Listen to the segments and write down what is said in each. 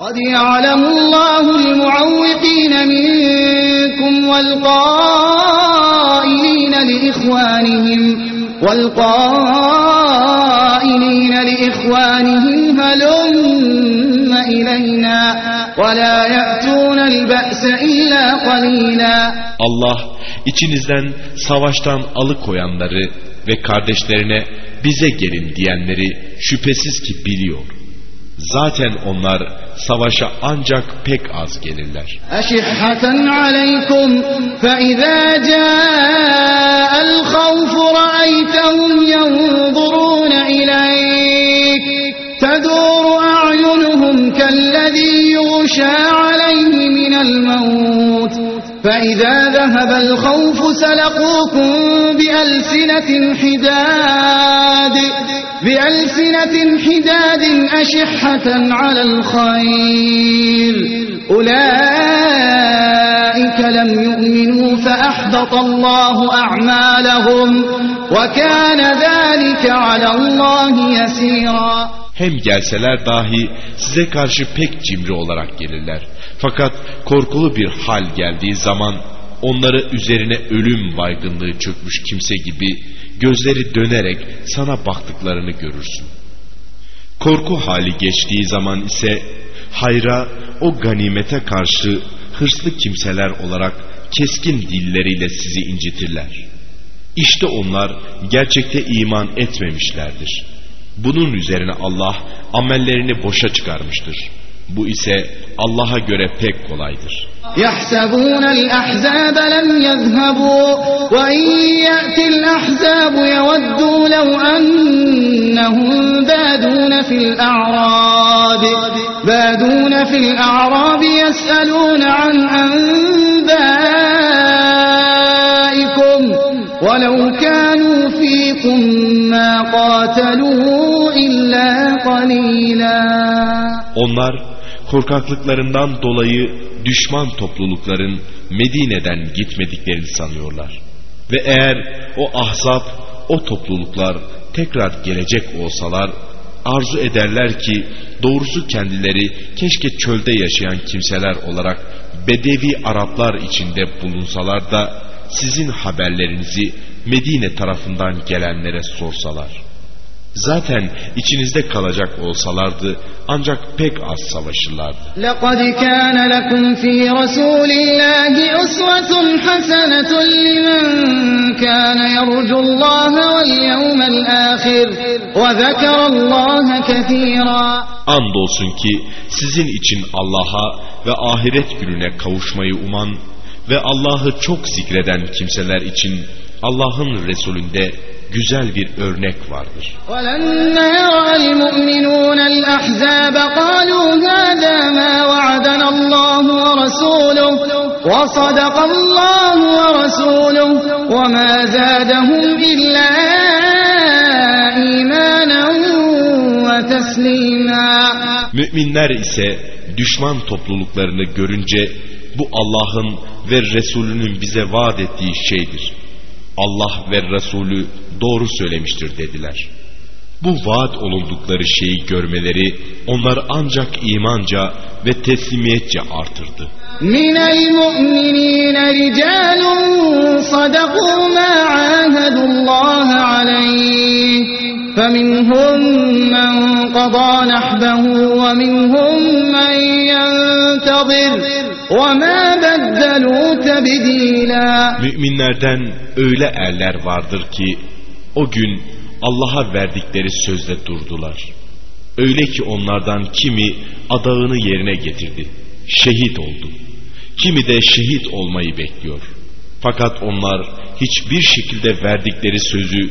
قد يعلم الله المعوقين منكم والقائلين لإخوانهم والقائلين لإخوانهم هلم إلينا ولا يأتون البأس إلا قليلا Allah içinizden savaştan alıkoyanları ve kardeşlerine bize gelin diyenleri şüphesiz ki biliyor. Zaten onlar savaşa ancak pek az gelirler. Eşihhaten aleykum fe izâ câ'el khawfu ra'aytehum yanzurûne ileyk tedûru a'yunuhum kellezî yuşâ aleyhi minel mevt فَإِذَا ذَهَبَ الْخَوْفُ سَلَقُوكُمْ بِأَلْسِنَةٍ حِدَادٍ بألسنة حداد أشحة على الخير أولئك لم يؤمنوا فأحبط الله أعمالهم وكان ذلك على الله يسيرا Hem gelseler dahi size karşı pek cimri olarak gelirler. Fakat korkulu bir hal geldiği zaman onları üzerine ölüm baygınlığı çökmüş kimse gibi gözleri dönerek sana baktıklarını görürsün. Korku hali geçtiği zaman ise hayra o ganimete karşı hırslı kimseler olarak keskin dilleriyle sizi incitirler. İşte onlar gerçekte iman etmemişlerdir. Bunun üzerine Allah amellerini boşa çıkarmıştır. Bu ise Allah'a göre pek kolaydır. يحسبون الأحزاب لم يذهبوا وإن يأتي الأحزاب يودوا لو أنهم بادون في الأعراب بادون في الأعراب يسألون عن أنبائكم ولو كانوا فيكم ما قاتلوا إلا قليلا Onlar korkaklıklarından dolayı düşman toplulukların Medine'den gitmediklerini sanıyorlar. Ve eğer o ahzap, o topluluklar tekrar gelecek olsalar, arzu ederler ki doğrusu kendileri keşke çölde yaşayan kimseler olarak Bedevi Araplar içinde bulunsalar da sizin haberlerinizi Medine tarafından gelenlere sorsalar. Zaten içinizde kalacak olsalardı ancak pek az savaşırlardı. لقد كان لكم في رسول الله أسوة حسنة لمن كان يرجو الله واليوم الآخر وذكر الله كثيرا Andolsun ki sizin için Allah'a ve ahiret gününe kavuşmayı uman ve Allah'ı çok zikreden kimseler için Allah'ın Resulünde güzel bir örnek vardır. ولما يرى المؤمنون الأحزاب قالوا هذا ما وعدنا الله ورسوله وصدق الله ورسوله وما زادهم إلا إيمانا وتسليما Müminler ise düşman topluluklarını görünce bu Allah'ın ve Resulünün bize vaat ettiği şeydir. Allah ve Resulü doğru söylemiştir dediler. Bu vaat olundukları şeyi görmeleri onları ancak imanca ve teslimiyetçe artırdı. من المؤمنين رجال صدقوا ما عاهدوا الله عليه فمنهم من قضى نحبه ومنهم من ينتظر وما بدلوا تبديلا Müminlerden öyle erler vardır ki o gün Allah'a verdikleri sözde durdular. Öyle ki onlardan kimi adağını yerine getirdi, şehit oldu. Kimi de şehit olmayı bekliyor. Fakat onlar hiçbir şekilde verdikleri sözü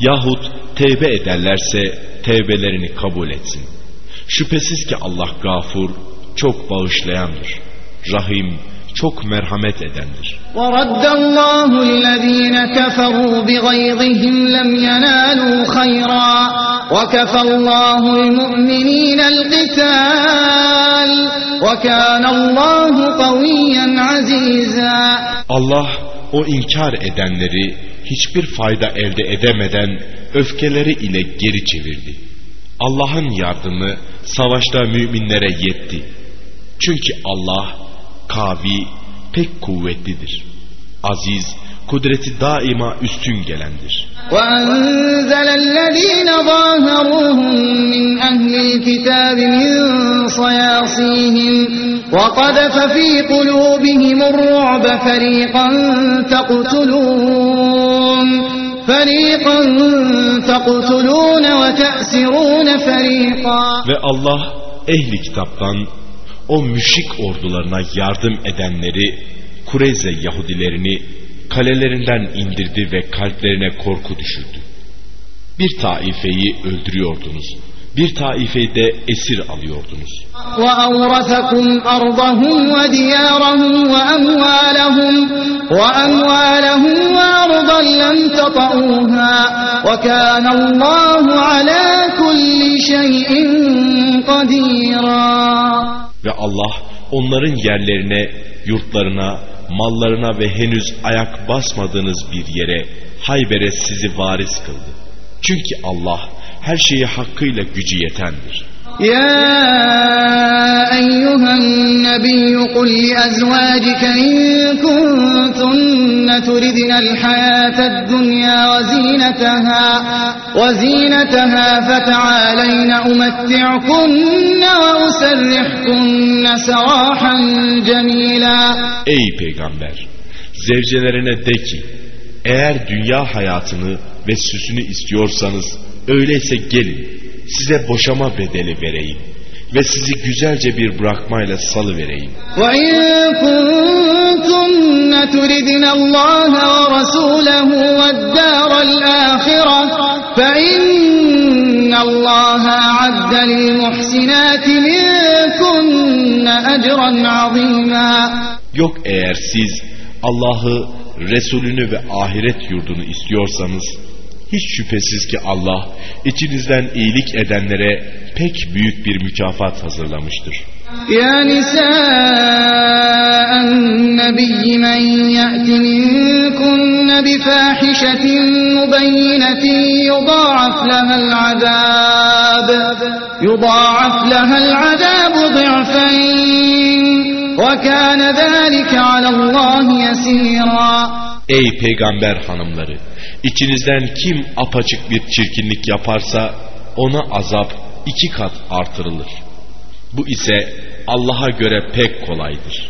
Yahut tevbe ederlerse tevbelerini kabul etsin. Şüphesiz ki Allah gafur, çok bağışlayandır. rahim, çok merhamet edendir. ورد الله الذين كفروا بغيظهم لم ينالوا خيرا وكفى الله المؤمنين القتال وكان الله قويا عزيزا Allah o inkar edenleri hiçbir fayda elde edemeden öfkeleri ile geri çevirdi. Allah'ın yardımı savaşta müminlere yetti. Çünkü Allah kavi, pek kuvvetlidir. Aziz, kudreti daima üstün gelendir. وأنزل الذين ظاهروهم من أهل الكتاب من صياصيهم وقذف في قلوبهم الرعب فريقا تقتلون فريقا تقتلون وتأسرون فريقا Ve Allah ehli kitaptan o müşrik ordularına yardım edenleri Kureyze Yahudilerini kalelerinden indirdi ve kalplerine korku düşürdü. Bir taifeyi öldürüyordunuz. Bir taifeyi de esir alıyordunuz. وأورثكم أرضهم وديارهم وأموالهم وأموالهم وأرضا لم تطئوها وكان الله على كل شيء قديرا Ve Allah onların yerlerine, yurtlarına, mallarına ve henüz ayak basmadığınız bir yere Hayber'e sizi varis kıldı. Çünkü Allah her şeye hakkıyla gücü yetendir. Ya eyyühen النبي قل لأزواجك إن كنتن تردن الحياة الدنيا وزينتها وزينتها فتعالين أمتعكن وأسرحكن سراحا جميلا Ey peygamber! Zevcelerine de ki, eğer dünya hayatını ve süsünü istiyorsanız, öyleyse gelin, size boşama bedeli vereyim ve sizi güzelce bir bırakmayla salı vereyim. Yok eğer siz Allah'ı, Resulünü ve ahiret yurdunu istiyorsanız hiç şüphesiz ki Allah içinizden iyilik edenlere pek büyük bir mükafat hazırlamıştır. Ya nisa'en nebiyyi men ye'ti minkunne bi fahişetin mubeyyinetin yudâaf lehel azâb yudâaf lehel azâbu di'feyn ve kâne zâlike alallâhi yesîrâ. Ey peygamber hanımları! içinizden kim apaçık bir çirkinlik yaparsa ona azap iki kat artırılır. Bu ise Allah'a göre pek kolaydır.